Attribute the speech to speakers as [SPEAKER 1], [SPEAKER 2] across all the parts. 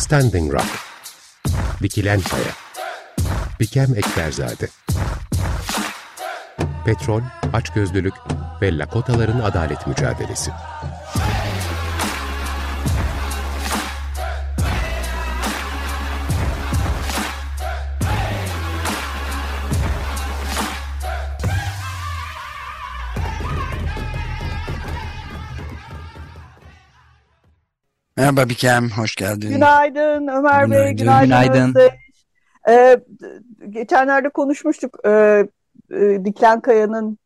[SPEAKER 1] Standing Rock Dikilen Kaya Bikem Ekberzade Petrol, açgözlülük ve Lakotaların adalet mücadelesi.
[SPEAKER 2] Merhaba Bikem, hoş geldin.
[SPEAKER 3] Günaydın Ömer günaydın. Bey, günaydın. günaydın. Ee, geçenlerde konuşmuştuk e, e, Diklen Kaya'nın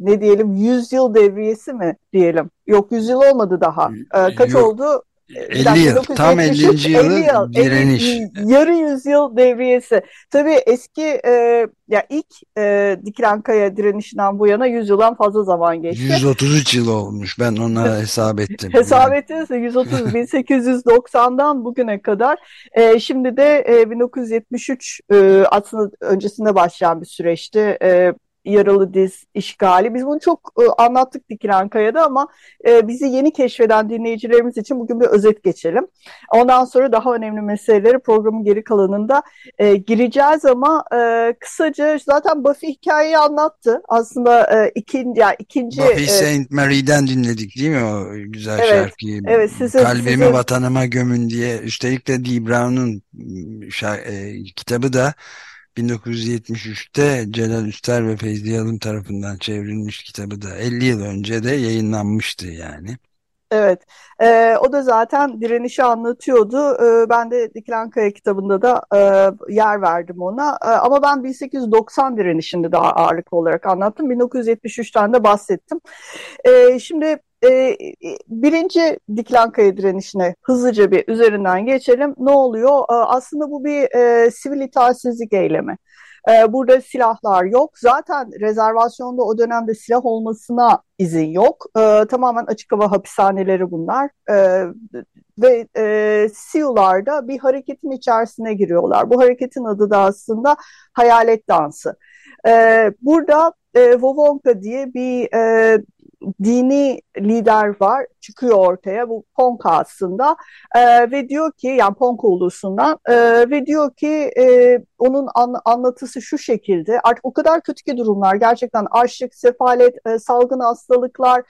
[SPEAKER 3] ne diyelim 100 yıl devriyesi mi diyelim. Yok 100 yıl olmadı daha. Ee, kaç Yok. oldu?
[SPEAKER 2] 50 yıl, tam 50. yılı 50 yıl, direniş. 50,
[SPEAKER 3] yarı yüzyıl devriyesi. Tabii eski e, ya ilk e, Dikilen Kaya direnişinden bu yana 100 yıldan fazla zaman geçti.
[SPEAKER 2] 133 yıl olmuş. Ben ona hesap ettim.
[SPEAKER 3] hesap yani. ettiniz 130 1890'dan bugüne kadar. E, şimdi de e, 1973 e, aslında öncesinde başlayan bir süreçti. E, yaralı diz işgali. Biz bunu çok e, anlattık Dikilen Kaya'da ama e, bizi yeni keşfeden dinleyicilerimiz için bugün bir özet geçelim. Ondan sonra daha önemli meseleleri programın geri kalanında e, gireceğiz ama e, kısaca zaten Buffy hikayeyi anlattı. Aslında e, ikinci, yani ikinci...
[SPEAKER 2] Buffy e, Saint Mary'den dinledik değil mi o güzel evet, şarkıyı? Evet. Sizin, Kalbimi sizin... vatanıma gömün diye. Üstelik de Dee Brown'un e, kitabı da 1973'te Celal Üster ve Feyzi Yalın tarafından çevrilmiş kitabı da 50 yıl önce de yayınlanmıştı yani.
[SPEAKER 3] Evet, e, o da zaten direnişi anlatıyordu. E, ben de Dikilen Kaya kitabında da e, yer verdim ona. E, ama ben 1890 direnişinde daha ağırlıklı olarak anlattım. 1973'ten de bahsettim. E, şimdi e, birinci Diklankaya direnişine hızlıca bir üzerinden geçelim. Ne oluyor? E, aslında bu bir e, sivil itaatsizlik eylemi. E, burada silahlar yok. Zaten rezervasyonda o dönemde silah olmasına izin yok. E, tamamen açık hava hapishaneleri bunlar. E, ve e, SİU'larda bir hareketin içerisine giriyorlar. Bu hareketin adı da aslında hayalet dansı. E, burada e, Vovonka diye bir e, dini lider var çıkıyor ortaya bu Ponka aslında e, ve diyor ki yani Ponka ulusundan e, ve diyor ki e, onun an, anlatısı şu şekilde artık o kadar kötü ki durumlar gerçekten açlık, sefalet, e, salgın hastalıklar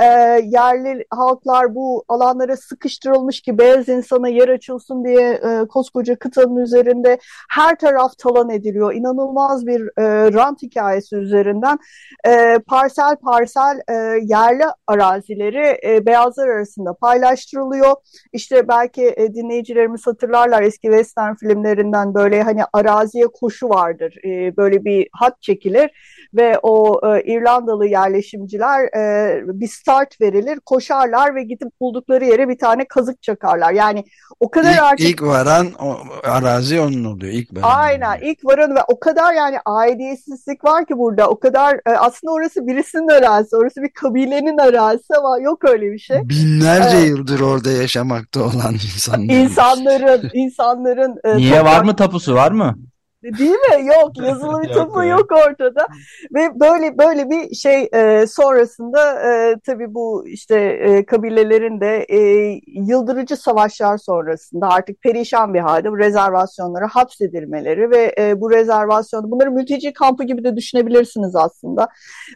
[SPEAKER 3] e, yerli halklar bu alanlara sıkıştırılmış ki beyaz insana yer açılsın diye e, koskoca kıtanın üzerinde her taraf talan ediliyor. İnanılmaz bir e, rant hikayesi üzerinden e, parsel parsel e, yerli arazileri e, beyazlar arasında paylaştırılıyor. İşte belki e, dinleyicilerimiz hatırlarlar eski western filmlerinden böyle hani araziye koşu vardır. E, böyle bir hat çekilir ve o e, İrlandalı yerleşimciler e, bir start verilir, koşarlar ve gidip buldukları yere bir tane kazık çakarlar. Yani o kadar
[SPEAKER 2] ilk,
[SPEAKER 3] artık...
[SPEAKER 2] ilk varan o, arazi onun oluyor. İlk varan
[SPEAKER 3] Aynen oluyor. ilk varan ve o kadar yani aidiyetsizlik var ki burada. O kadar e, aslında orası birisinin arazisi, orası bir kabilenin arazisi ama yok öyle bir şey.
[SPEAKER 2] Binlerce evet. yıldır orada yaşamakta olan insanlar.
[SPEAKER 3] İnsanların, insanların...
[SPEAKER 4] E, Niye toprak... var mı tapusu var mı?
[SPEAKER 3] Değil mi? Yok yazılı bir tapu yok ortada ve böyle böyle bir şey e, sonrasında e, tabii bu işte e, kabilelerin de e, yıldırıcı savaşlar sonrasında artık perişan bir halde bu rezervasyonlara hapsedilmeleri ve e, bu rezervasyon bunları mülteci kampı gibi de düşünebilirsiniz aslında.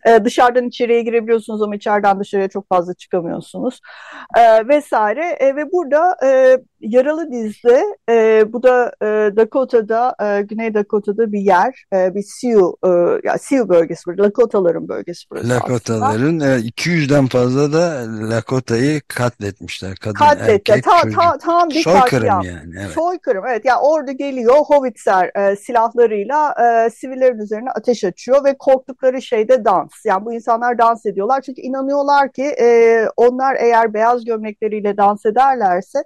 [SPEAKER 3] E, dışarıdan içeriye girebiliyorsunuz ama içeriden dışarıya çok fazla çıkamıyorsunuz e, vesaire e, ve burada e, yaralı dizde e, bu da e, Dakota'da e, Güney Dakota'da bir yer, e, bir Sioux, e, ya Sioux bölgesi burası, Lakotaların bölgesi burası
[SPEAKER 2] Lakotaların, evet, 200'den fazla da Lakota'yı katletmişler. Kadın, Katletti, erkek,
[SPEAKER 3] ta, ta, tam bir
[SPEAKER 2] Soykırım yani. Evet.
[SPEAKER 3] Soykırım, evet. Yani orada geliyor Howitzer e, silahlarıyla e, sivillerin üzerine ateş açıyor ve korktukları şey de dans. Yani bu insanlar dans ediyorlar çünkü inanıyorlar ki e, onlar eğer beyaz gömlekleriyle dans ederlerse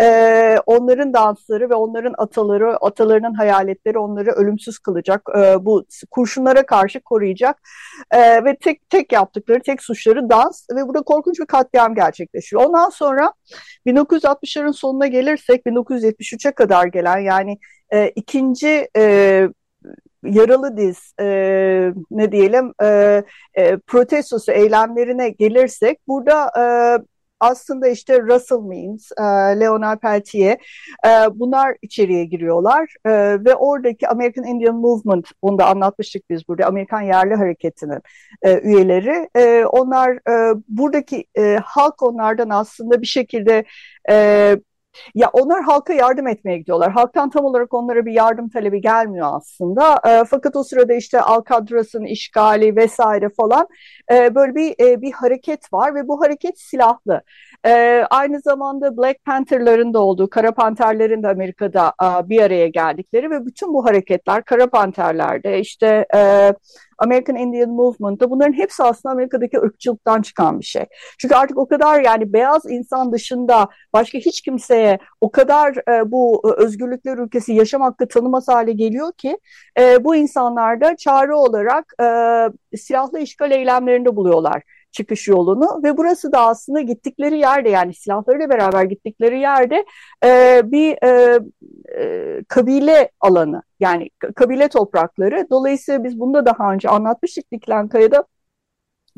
[SPEAKER 3] e, onların dansları ve onların ataları, atalarının hayaletleri onları onları ölümsüz kılacak, e, bu kurşunlara karşı koruyacak e, ve tek tek yaptıkları tek suçları dans ve burada korkunç bir katliam gerçekleşiyor. Ondan sonra 1960'ların sonuna gelirsek 1973'e kadar gelen yani e, ikinci e, yaralı diz e, ne diyelim e, e, protestosu eylemlerine gelirsek burada e, aslında işte Russell Means, e, Leonard Peltier e, bunlar içeriye giriyorlar e, ve oradaki American Indian Movement, bunu da anlatmıştık biz burada, Amerikan Yerli Hareketi'nin üyeleri. Onlar buradaki halk onlardan aslında bir şekilde e, ya onlar halka yardım etmeye gidiyorlar. Halktan tam olarak onlara bir yardım talebi gelmiyor aslında. E, fakat o sırada işte Alcadras'ın işgali vesaire falan e, böyle bir e, bir hareket var ve bu hareket silahlı. E, aynı zamanda Black Panther'ların da olduğu, Kara Panterlerin de Amerika'da e, bir araya geldikleri ve bütün bu hareketler Kara Panterler'de işte e, American Indian Movement'da bunların hepsi aslında Amerika'daki ırkçılıktan çıkan bir şey. Çünkü artık o kadar yani beyaz insan dışında başka hiç kimseye o kadar e, bu e, özgürlükler ülkesi yaşam hakkı tanımaz hale geliyor ki e, bu insanlar da çare olarak e, silahlı işgal eylemlerinde buluyorlar çıkış yolunu ve burası da aslında gittikleri yerde yani silahlarıyla beraber gittikleri yerde e, bir e, e, kabile alanı yani kabile toprakları. Dolayısıyla biz bunu da daha önce anlatmıştık Diklenkaya'da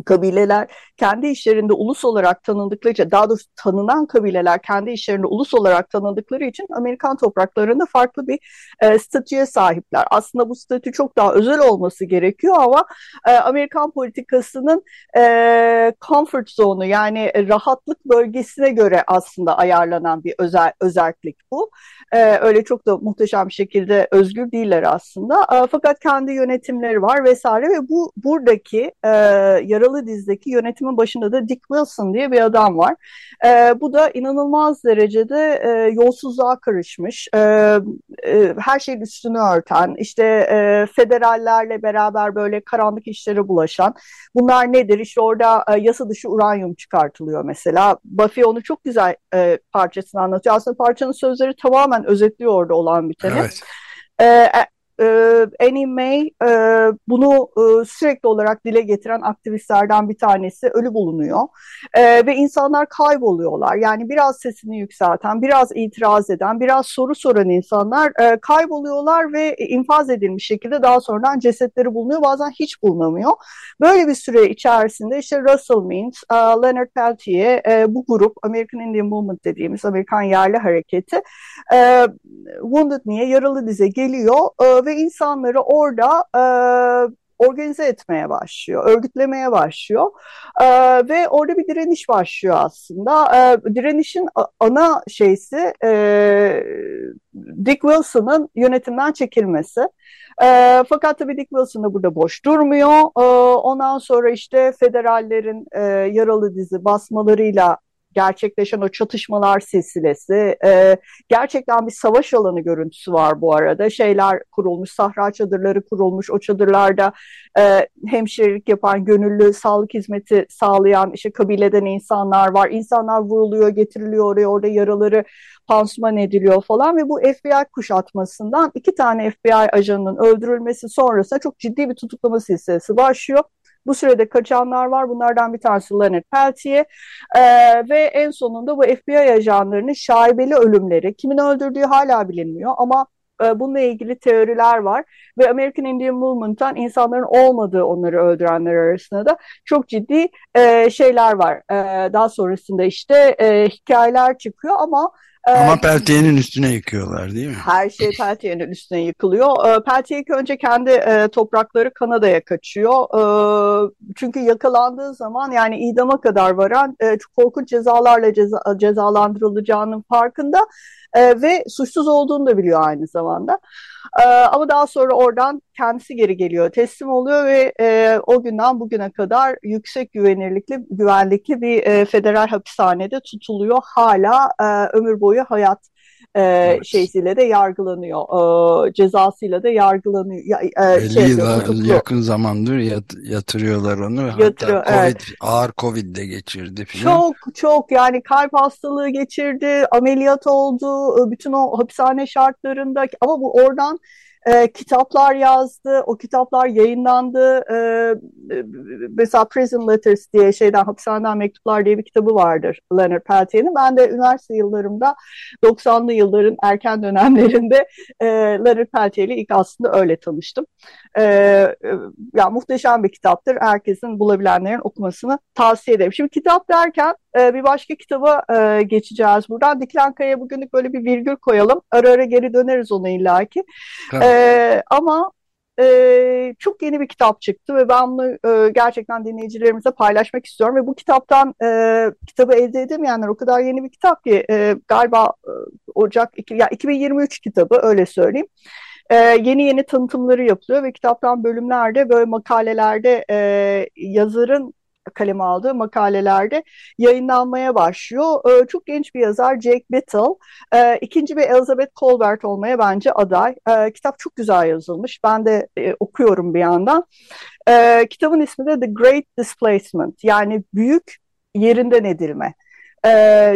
[SPEAKER 3] kabileler kendi işlerinde ulus olarak tanındıkları daha doğrusu tanınan kabileler kendi işlerinde ulus olarak tanındıkları için Amerikan topraklarında farklı bir e, statüye sahipler. Aslında bu statü çok daha özel olması gerekiyor ama e, Amerikan politikasının e, comfort zone'u yani rahatlık bölgesine göre aslında ayarlanan bir özel özellik bu. E, öyle çok da muhteşem bir şekilde özgür değiller aslında. E, fakat kendi yönetimleri var vesaire ve bu buradaki e, Yaralı Diz'deki yönetimin başında da Dick Wilson diye bir adam var. E, bu da inanılmaz derecede e, yolsuzluğa karışmış, e, e, her şeyin üstünü örten, işte e, federallerle beraber böyle karanlık işlere bulaşan. Bunlar nedir? İşte orada e, yasa dışı uranyum çıkartılıyor mesela. Buffy onu çok güzel e, parçasını anlatıyor. Aslında parçanın sözleri tamamen özetliyor orada olan biteni. Evet. E, e, Annie May bunu e, sürekli olarak dile getiren aktivistlerden bir tanesi ölü bulunuyor e, ve insanlar kayboluyorlar. Yani biraz sesini yükselten, biraz itiraz eden, biraz soru soran insanlar e, kayboluyorlar ve infaz edilmiş şekilde daha sonradan cesetleri bulunuyor. Bazen hiç bulunamıyor. Böyle bir süre içerisinde işte Russell Means, Leonard Peltier, e, bu grup American Indian Movement dediğimiz Amerikan yerli hareketi Wounded Knee, yaralı dize geliyor ve insanları orada e, organize etmeye başlıyor, örgütlemeye başlıyor e, ve orada bir direniş başlıyor aslında. E, direnişin ana şeysi e, Dick Wilson'ın yönetimden çekilmesi. E, fakat tabii Dick Wilson da burada boş durmuyor. E, ondan sonra işte federallerin e, yaralı dizi basmalarıyla gerçekleşen o çatışmalar silsilesi. E, gerçekten bir savaş alanı görüntüsü var bu arada. Şeyler kurulmuş, sahra çadırları kurulmuş. O çadırlarda e, hemşirelik yapan, gönüllü sağlık hizmeti sağlayan işte kabileden insanlar var. İnsanlar vuruluyor, getiriliyor oraya, orada yaraları pansuman ediliyor falan ve bu FBI kuşatmasından iki tane FBI ajanının öldürülmesi sonrasında çok ciddi bir tutuklama silsilesi başlıyor. Bu sürede kaçanlar var. Bunlardan bir tanesi Leonard Peltier. E, ve en sonunda bu FBI ajanlarının şaibeli ölümleri. Kimin öldürdüğü hala bilinmiyor ama e, bununla ilgili teoriler var ve American Indian Movement'tan insanların olmadığı onları öldürenler arasında da çok ciddi e, şeyler var. E, daha sonrasında işte e, hikayeler çıkıyor ama
[SPEAKER 2] ama Peltiyer'in üstüne yıkıyorlar değil mi?
[SPEAKER 3] Her şey Peltiyer'in üstüne yıkılıyor. Ee, Peltiyer önce kendi e, toprakları Kanada'ya kaçıyor. Ee, çünkü yakalandığı zaman yani idama kadar varan e, korkunç cezalarla ceza, cezalandırılacağının farkında e, ve suçsuz olduğunu da biliyor aynı zamanda. E, ama daha sonra oradan kendisi geri geliyor, teslim oluyor ve e, o günden bugüne kadar yüksek güvenirlikli, güvenlikli bir e, federal hapishanede tutuluyor. Hala e, ömür boyu hayat e, evet. şeysiyle de yargılanıyor. E, cezasıyla da yargılanıyor. Ya,
[SPEAKER 2] e, 50 şey, yıl yakın zamandır yat, yatırıyorlar onu. Yatırıyor, Hatta COVID, evet. ağır Covid de geçirdi.
[SPEAKER 3] Falan. Çok çok yani kalp hastalığı geçirdi, ameliyat oldu, e, bütün o hapishane şartlarında ama bu oradan e, kitaplar yazdı, o kitaplar yayınlandı. E, mesela Prison Letters diye şeyden hapishaneden mektuplar diye bir kitabı vardır Leonard Peltier'in. Ben de üniversite yıllarımda 90'lı yılların erken dönemlerinde e, Leonard Peltier ile ilk aslında öyle tanıştım. E, ya muhteşem bir kitaptır. Herkesin bulabilenlerin okumasını tavsiye ederim. Şimdi kitap derken e, bir başka kitaba e, geçeceğiz buradan. Dikilen Kaya'ya bugünlük böyle bir virgül koyalım. Ara ara geri döneriz ona illaki. E, ama e, çok yeni bir kitap çıktı ve ben bunu e, gerçekten dinleyicilerimize paylaşmak istiyorum ve bu kitaptan e, kitabı elde edemeyenler o kadar yeni bir kitap ki e, galiba e, Ocak iki, ya 2023 kitabı öyle söyleyeyim. E, yeni yeni tanıtımları yapılıyor ve kitaptan bölümlerde böyle makalelerde e, yazarın kaleme aldığı makalelerde yayınlanmaya başlıyor. E, çok genç bir yazar Jake Bittell. E, ikinci bir Elizabeth Colbert olmaya bence aday. E, kitap çok güzel yazılmış. Ben de e, okuyorum bir yandan. E, kitabın ismi de The Great Displacement yani büyük yerinden edilme. Ee,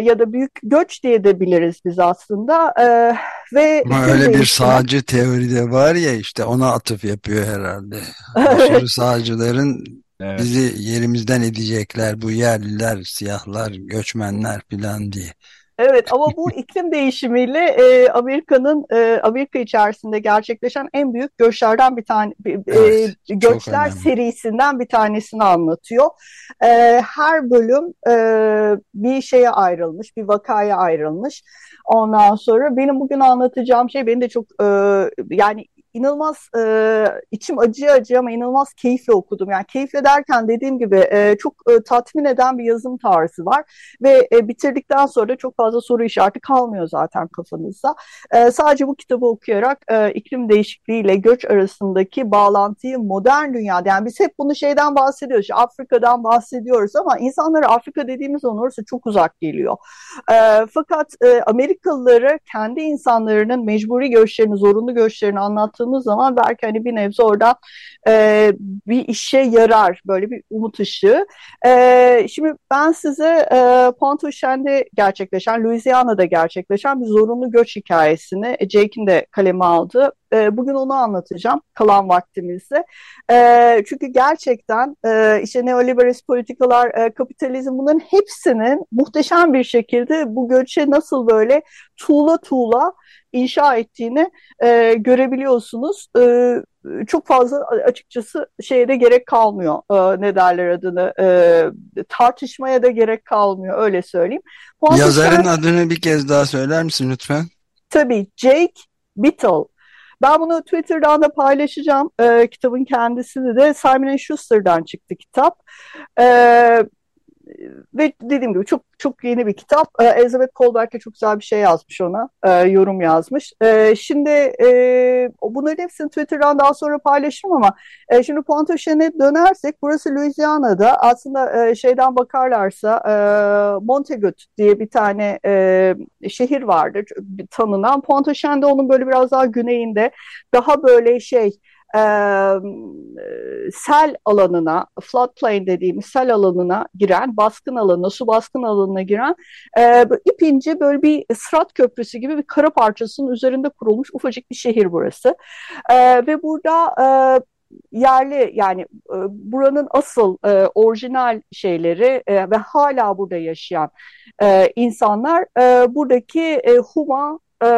[SPEAKER 3] ya da büyük göç diye de biliriz biz aslında. Ee, ve
[SPEAKER 2] Ama öyle bir sağcı teoride var ya işte ona atıf yapıyor herhalde. Aşırı sağcıların Evet. Bizi yerimizden edecekler bu yerliler, siyahlar, göçmenler filan diye.
[SPEAKER 3] Evet ama bu iklim değişimiyle e, Amerika'nın e, Amerika içerisinde gerçekleşen en büyük göçlerden bir tane evet, e, göçler serisinden bir tanesini anlatıyor. E, her bölüm e, bir şeye ayrılmış, bir vakaya ayrılmış. Ondan sonra benim bugün anlatacağım şey beni de çok e, yani inanılmaz e, içim acıya acıya ama inanılmaz keyifle okudum. Yani keyifle derken dediğim gibi e, çok e, tatmin eden bir yazım tarzı var ve e, bitirdikten sonra çok fazla soru işareti kalmıyor zaten kafanızda. E, sadece bu kitabı okuyarak e, iklim değişikliği ile göç arasındaki bağlantıyı modern dünyada yani biz hep bunu şeyden bahsediyoruz. İşte Afrika'dan bahsediyoruz ama insanlara Afrika dediğimiz orası çok uzak geliyor. E, fakat e, Amerikalıları kendi insanlarının mecburi göçlerini, zorunlu göçlerini anlattığını baktığımız zaman belki hani bir nebze orada e, bir işe yarar böyle bir umut ışığı. E, şimdi ben size e, Pontchartrain'de gerçekleşen, Louisiana'da gerçekleşen bir zorunlu göç hikayesini e, Jake'in de kaleme aldı. E, bugün onu anlatacağım kalan vaktimizde. E, çünkü gerçekten e, işte neoliberalist politikalar, e, kapitalizm bunların hepsinin muhteşem bir şekilde bu göçe nasıl böyle tuğla tuğla inşa ettiğini e, görebiliyorsunuz. E, çok fazla açıkçası şeye de gerek kalmıyor. E, ne derler adını e, tartışmaya da gerek kalmıyor öyle söyleyeyim.
[SPEAKER 2] Puan Yazarın adını bir kez daha söyler misin lütfen?
[SPEAKER 3] Tabii Jake Bittell. Ben bunu Twitter'dan da paylaşacağım. E, kitabın kendisini de Simon Schuster'dan çıktı kitap. E, ve dediğim gibi çok çok yeni bir kitap. Ee, Elizabeth Colbert de çok güzel bir şey yazmış ona. E, yorum yazmış. E, şimdi e, bunların hepsini Twitter'dan daha sonra paylaşırım ama e, şimdi Pontchartrain'e dönersek burası Louisiana'da aslında e, şeyden bakarlarsa e, Montagut diye bir tane e, şehir vardır tanınan. Pontchartrain'de onun böyle biraz daha güneyinde daha böyle şey e, sel alanına, floodplain dediğimiz sel alanına giren, baskın alanına, su baskın alanına giren e, ipince böyle bir sırat köprüsü gibi bir kara parçasının üzerinde kurulmuş ufacık bir şehir burası. E, ve burada e, yerli yani e, buranın asıl e, orijinal şeyleri e, ve hala burada yaşayan e, insanlar e, buradaki e, Huma e,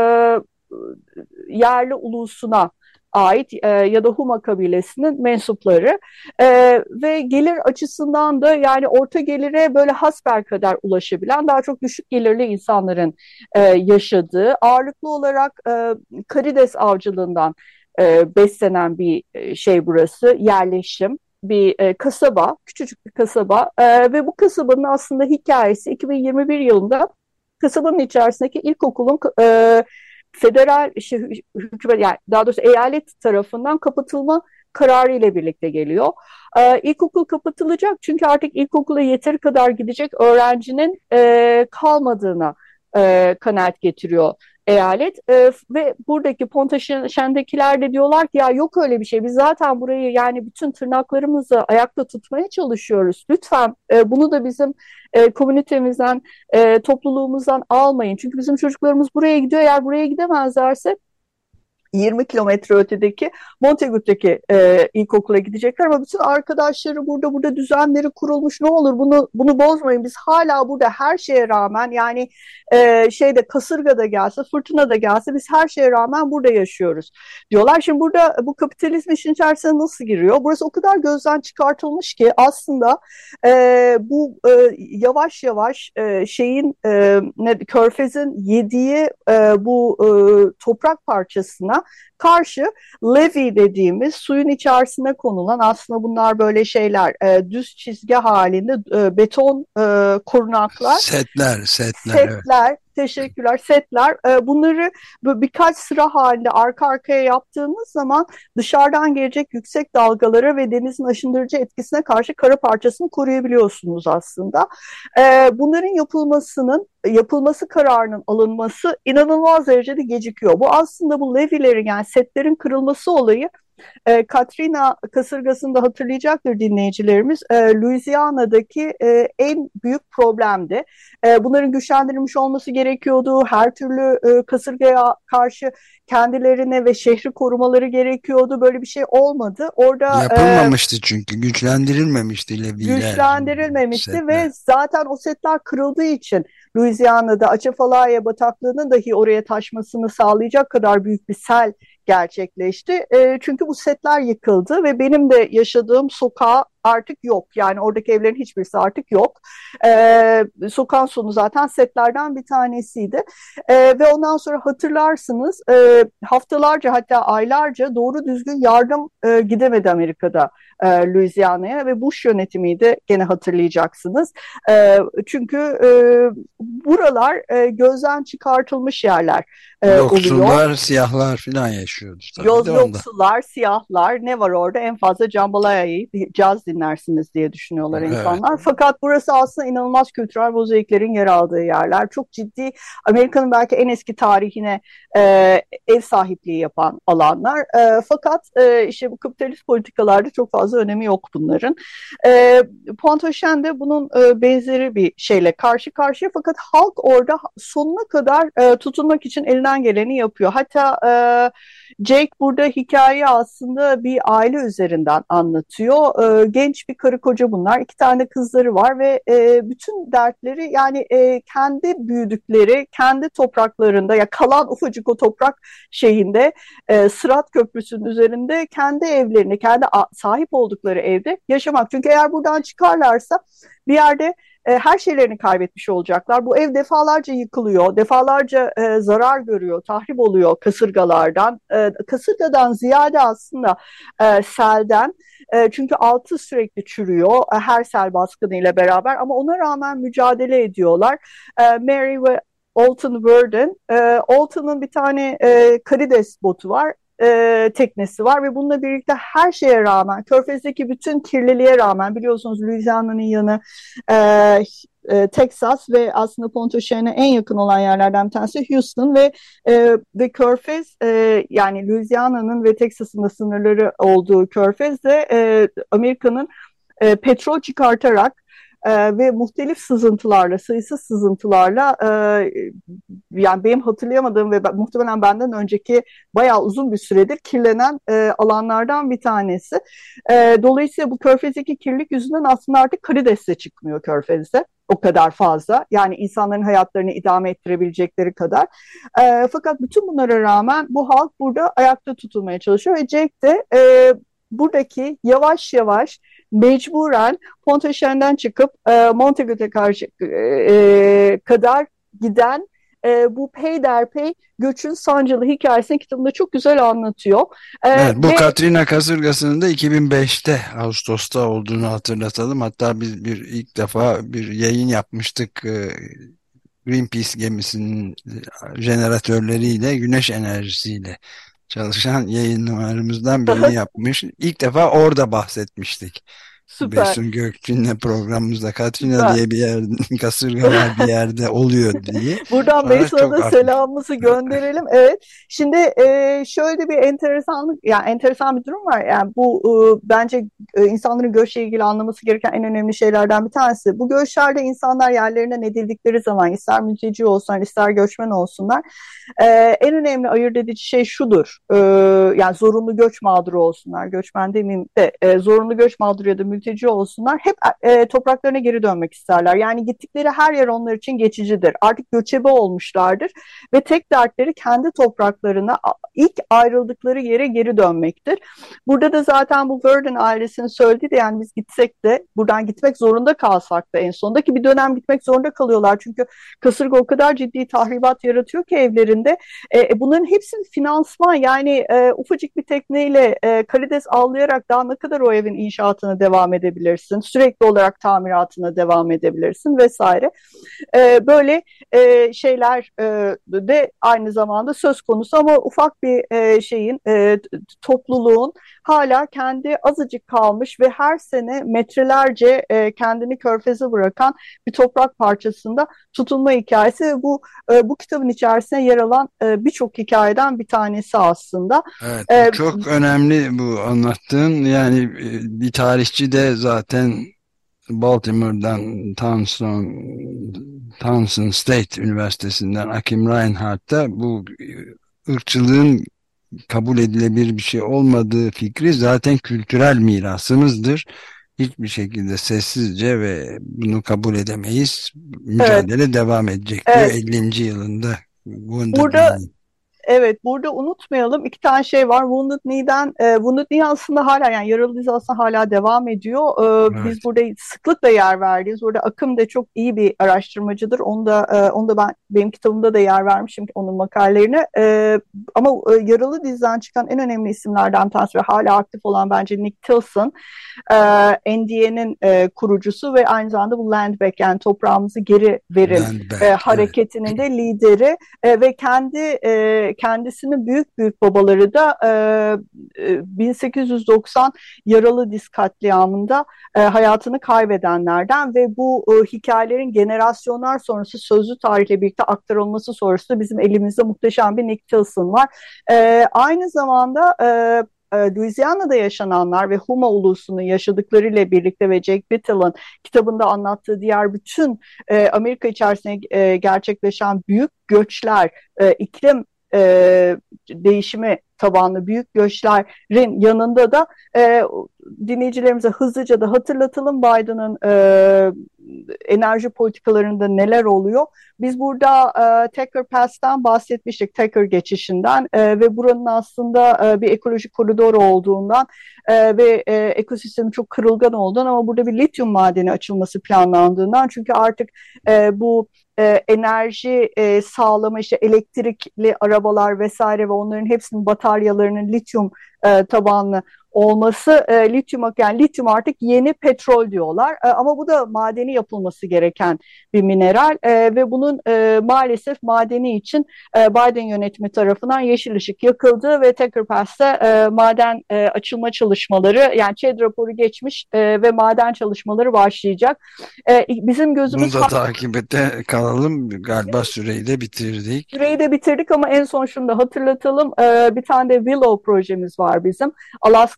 [SPEAKER 3] yerli ulusuna ait e, ya da Huma kabilesinin mensupları. E, ve gelir açısından da yani orta gelire böyle hasbel kadar ulaşabilen daha çok düşük gelirli insanların e, yaşadığı ağırlıklı olarak e, karides avcılığından e, beslenen bir e, şey burası yerleşim. Bir e, kasaba, küçücük bir kasaba. E, ve bu kasabanın aslında hikayesi 2021 yılında kasabanın içerisindeki ilkokulun e, federal işte, hükümet yani daha doğrusu eyalet tarafından kapatılma kararı ile birlikte geliyor. Ee, ilkokul kapatılacak çünkü artık ilkokula yeteri kadar gidecek öğrencinin e, kalmadığına e, kanaat getiriyor eyalet. E, ve buradaki Pontaşen'dekiler de diyorlar ki ya yok öyle bir şey. Biz zaten burayı yani bütün tırnaklarımızı ayakta tutmaya çalışıyoruz. Lütfen e, bunu da bizim e, komünitemizden e, topluluğumuzdan almayın. Çünkü bizim çocuklarımız buraya gidiyor. Eğer buraya gidemezlerse 20 kilometre ötedeki Montegut'taki e, ilkokula gidecekler ama bütün arkadaşları burada burada düzenleri kurulmuş ne olur bunu bunu bozmayın biz hala burada her şeye rağmen yani e, şeyde kasırga da gelse fırtına da gelse biz her şeye rağmen burada yaşıyoruz diyorlar. Şimdi burada bu kapitalizm işin içerisine nasıl giriyor? Burası o kadar gözden çıkartılmış ki aslında e, bu e, yavaş yavaş e, şeyin e, ne, Körfez'in yediği e, bu e, toprak parçasına karşı levy dediğimiz suyun içerisine konulan aslında bunlar böyle şeyler e, düz çizgi halinde e, beton e, korunaklar.
[SPEAKER 2] Setler, setler.
[SPEAKER 3] Setler, evet. Teşekkürler, setler. E, bunları birkaç sıra halinde arka arkaya yaptığınız zaman dışarıdan gelecek yüksek dalgalara ve denizin aşındırıcı etkisine karşı kara parçasını koruyabiliyorsunuz aslında. E, bunların yapılmasının yapılması kararının alınması inanılmaz derecede gecikiyor. Bu aslında bu levilerin yani setlerin kırılması olayı e, Katrina kasırgasında hatırlayacaktır dinleyicilerimiz. E, Louisiana'daki e, en büyük problemdi. E, bunların güçlendirilmiş olması gerekiyordu. Her türlü e, kasırgaya karşı kendilerine ve şehri korumaları gerekiyordu. Böyle bir şey olmadı. Orada
[SPEAKER 2] e, yapılmamıştı e, çünkü güçlendirilmemişti Leviler.
[SPEAKER 3] Güçlendirilmemişti setler. ve zaten o setler kırıldığı için Louisiana'da Açafalaya bataklığının dahi oraya taşmasını sağlayacak kadar büyük bir sel gerçekleşti. E, çünkü bu setler yıkıldı ve benim de yaşadığım sokağa artık yok. Yani oradaki evlerin hiçbirisi artık yok. E, sokağın sonu zaten setlerden bir tanesiydi. E, ve ondan sonra hatırlarsınız e, haftalarca hatta aylarca doğru düzgün yardım e, gidemedi Amerika'da e, Louisiana'ya ve Bush yönetimiydi gene hatırlayacaksınız. E, çünkü e, buralar e, gözden çıkartılmış yerler
[SPEAKER 2] e, Yoksullar, oluyor. siyahlar falan yaşıyordu.
[SPEAKER 3] Yoz, yoksullar, siyahlar ne var orada? En fazla jambalayayı, caz dinlersiniz diye düşünüyorlar evet. insanlar. Fakat burası aslında inanılmaz kültürel mozaiklerin yer aldığı yerler. Çok ciddi Amerika'nın belki en eski tarihine e, ev sahipliği yapan alanlar. E, fakat e, işte bu kapitalist politikalarda çok fazla önemi yok bunların. E, Pontchartrain de bunun e, benzeri bir şeyle karşı karşıya fakat halk orada sonuna kadar e, tutunmak için elinden geleni yapıyor. Hatta e, Jake burada hikayeyi aslında bir aile üzerinden anlatıyor. E, genç bir karı koca bunlar. iki tane kızları var ve e, bütün dertleri yani e, kendi büyüdükleri, kendi topraklarında ya kalan ufacık o toprak şeyinde e, Sırat Köprüsü'nün üzerinde kendi evlerini, kendi sahip oldukları evde yaşamak. Çünkü eğer buradan çıkarlarsa bir yerde e, her şeylerini kaybetmiş olacaklar. Bu ev defalarca yıkılıyor, defalarca e, zarar görüyor, tahrip oluyor kasırgalardan. E, kasırgadan ziyade aslında e, selden. E, çünkü altı sürekli çürüyor e, her sel baskınıyla beraber ama ona rağmen mücadele ediyorlar. E, Mary ve Alton Worden. Alton'un bir tane karides botu var e, teknesi var ve bununla birlikte her şeye rağmen, Körfez'deki bütün kirliliğe rağmen biliyorsunuz Louisiana'nın yanı e, e, Texas ve aslında Pontchartrain'e en yakın olan yerlerden bir tanesi Houston ve e, ve Körfez e, yani Louisiana'nın ve Texas'ın da sınırları olduğu Körfez'de e, Amerika'nın e, petrol çıkartarak e, ve muhtelif sızıntılarla, sayısız sızıntılarla e, yani benim hatırlayamadığım ve muhtemelen benden önceki bayağı uzun bir süredir kirlenen e, alanlardan bir tanesi. E, dolayısıyla bu körfezdeki kirlilik yüzünden aslında artık karides de çıkmıyor körfezde o kadar fazla. Yani insanların hayatlarını idame ettirebilecekleri kadar. E, fakat bütün bunlara rağmen bu halk burada ayakta tutulmaya çalışıyor ve Jake de e, buradaki yavaş yavaş mecburen Pontchartrain'den çıkıp e, Montague'ye karşı e, e, kadar giden e, bu peyderpey göçün sancılı hikayesini kitabında çok güzel anlatıyor.
[SPEAKER 2] E, evet, bu ve... Katrina kasırgasının da 2005'te Ağustos'ta olduğunu hatırlatalım. Hatta biz bir ilk defa bir yayın yapmıştık. E, Greenpeace gemisinin jeneratörleriyle, güneş enerjisiyle çalışan yayınlarımızdan birini yapmış. İlk defa orada bahsetmiştik.
[SPEAKER 3] Süper.
[SPEAKER 2] Besun Gökçin'le programımızda Katrina diye bir yer, kasırga var bir yerde oluyor diye.
[SPEAKER 3] Buradan Besun'a da selamımızı gönderelim. Evet. Şimdi e, şöyle bir enteresanlık, yani enteresan bir durum var. Yani bu e, bence e, insanların göçle ilgili anlaması gereken en önemli şeylerden bir tanesi. Bu göçlerde insanlar yerlerinden edildikleri zaman ister mülteci olsunlar, ister göçmen olsunlar. E, en önemli ayırt edici şey şudur. E, yani zorunlu göç mağduru olsunlar. Göçmen demeyeyim de e, zorunlu göç mağduru ya da mülteci olsunlar. Hep e, topraklarına geri dönmek isterler. Yani gittikleri her yer onlar için geçicidir. Artık göçebe olmuşlardır ve tek dertleri kendi topraklarına ilk ayrıldıkları yere geri dönmektir. Burada da zaten bu Verdon ailesinin söylediği de yani biz gitsek de buradan gitmek zorunda kalsak da en sondaki bir dönem gitmek zorunda kalıyorlar. Çünkü kasırga o kadar ciddi tahribat yaratıyor ki evlerinde. E, e bunların hepsinin finansman yani e, ufacık bir tekneyle e, karides avlayarak daha ne kadar o evin inşaatına devam edebilirsin? Sürekli olarak tamiratına devam edebilirsin vesaire. E, böyle e, şeyler e, de aynı zamanda söz konusu ama ufak bir e, şeyin e, topluluğun hala kendi azıcık kalmış ve her sene metrelerce e, kendini körfeze bırakan bir toprak parçasında tutunma hikayesi ve bu e, bu kitabın içerisinde yer alan e, birçok hikayeden bir tanesi aslında.
[SPEAKER 2] Evet, ee, çok önemli bu anlattığın yani e, bir tarihçi de zaten Baltimore'dan Towson, Towson State Üniversitesi'nden Akim Reinhardt da bu ırkçılığın kabul edilebilir bir şey olmadığı fikri zaten kültürel mirasımızdır. Hiçbir şekilde sessizce ve bunu kabul edemeyiz. Mücadele evet. devam edecek diyor evet. 50. yılında.
[SPEAKER 3] Burada Evet burada unutmayalım iki tane şey var. Wounded Knee'den e, Wounded Knee aslında hala yani yaralı dizi aslında hala devam ediyor. E, evet. Biz burada sıklıkla yer verdiğiz. Burada Akım da çok iyi bir araştırmacıdır. Onu da e, onu da ben benim kitabımda da yer vermişim onun makalelerine. E, ama e, yaralı diziden çıkan en önemli isimlerden tanesi ve hala aktif olan bence Nick Tilson. E, NDA'nın e, kurucusu ve aynı zamanda bu Land Back yani toprağımızı geri verin e, hareketinin evet. de lideri e, ve kendi e, kendisinin büyük büyük babaları da e, 1890 e, yaralı diz katliamında e, hayatını kaybedenlerden ve bu e, hikayelerin generasyonlar sonrası sözlü tarihle birlikte aktarılması sonrasında bizim elimizde muhteşem bir Nick Tilson var. E, aynı zamanda e, e Louisiana'da yaşananlar ve Huma ulusunu yaşadıklarıyla birlikte ve Jack Bittle'ın kitabında anlattığı diğer bütün e, Amerika içerisinde e, gerçekleşen büyük göçler, e, iklim e, değişimi tabanlı büyük göçlerin yanında da e, dinleyicilerimize hızlıca da hatırlatalım Biden'ın e, enerji politikalarında neler oluyor. Biz burada e, Taker Pass'tan bahsetmiştik, Taker geçişinden e, ve buranın aslında e, bir ekolojik koridor olduğundan e, ve e, ekosistemi çok kırılgan olduğundan ama burada bir lityum madeni açılması planlandığından çünkü artık e, bu e, enerji e, sağlama işte elektrikli arabalar vesaire ve onların hepsinin bataryalarının lityum e, tabanlı olması e, lityum yani lityum artık yeni petrol diyorlar e, ama bu da madeni yapılması gereken bir mineral e, ve bunun e, maalesef madeni için e, Biden yönetimi tarafından yeşil ışık yakıldı ve Taker Pass'ta e, maden e, açılma çalışmaları yani ÇED raporu geçmiş e, ve maden çalışmaları başlayacak. E, bizim gözümüz...
[SPEAKER 2] Bunu da takipte kalalım galiba süreyi de bitirdik.
[SPEAKER 3] Süreyi de bitirdik ama en son şunu da hatırlatalım e, bir tane de Willow projemiz var bizim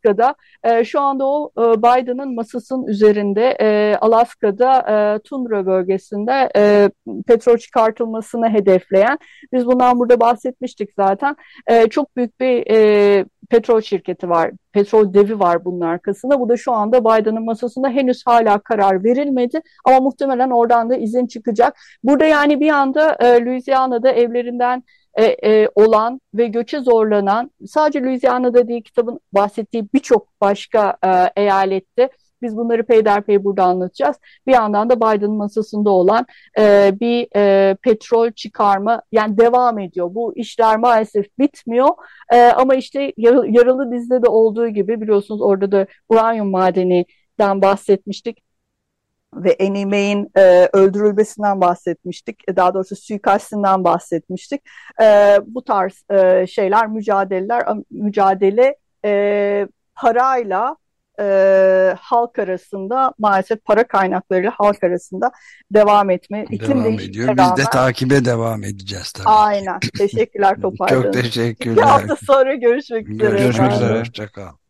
[SPEAKER 3] Alaska'da. E, şu anda o e, Biden'ın masasının üzerinde e, Alaska'da e, Tundra bölgesinde e, petrol çıkartılmasını hedefleyen biz bundan burada bahsetmiştik zaten. E, çok büyük bir e, petrol şirketi var, petrol devi var bunun arkasında. Bu da şu anda Biden'ın masasında henüz hala karar verilmedi ama muhtemelen oradan da izin çıkacak. Burada yani bir anda e, Louisiana'da evlerinden e, e, olan ve göçe zorlanan sadece Louisiana'da değil kitabın bahsettiği birçok başka e, eyalette biz bunları peyderpey burada anlatacağız. Bir yandan da Biden'ın masasında olan e, bir e, petrol çıkarma yani devam ediyor. Bu işler maalesef bitmiyor e, ama işte yaralı dizide de olduğu gibi biliyorsunuz orada da uranyum madeninden bahsetmiştik ve Annie e, öldürülmesinden bahsetmiştik. E, daha doğrusu suikastinden bahsetmiştik. E, bu tarz e, şeyler, mücadeleler, mücadele e, parayla e, halk arasında maalesef para kaynaklarıyla halk arasında devam etme. İklim
[SPEAKER 2] Devam ediyor. Biz de
[SPEAKER 3] rağmen-
[SPEAKER 2] takibe devam edeceğiz tabii.
[SPEAKER 3] Aynen. Teşekkürler
[SPEAKER 2] Çok
[SPEAKER 3] toparladığınız için.
[SPEAKER 2] teşekkürler.
[SPEAKER 3] Bir hafta sonra görüşmek üzere.
[SPEAKER 2] Görüşmek üzere. Hoşça kal.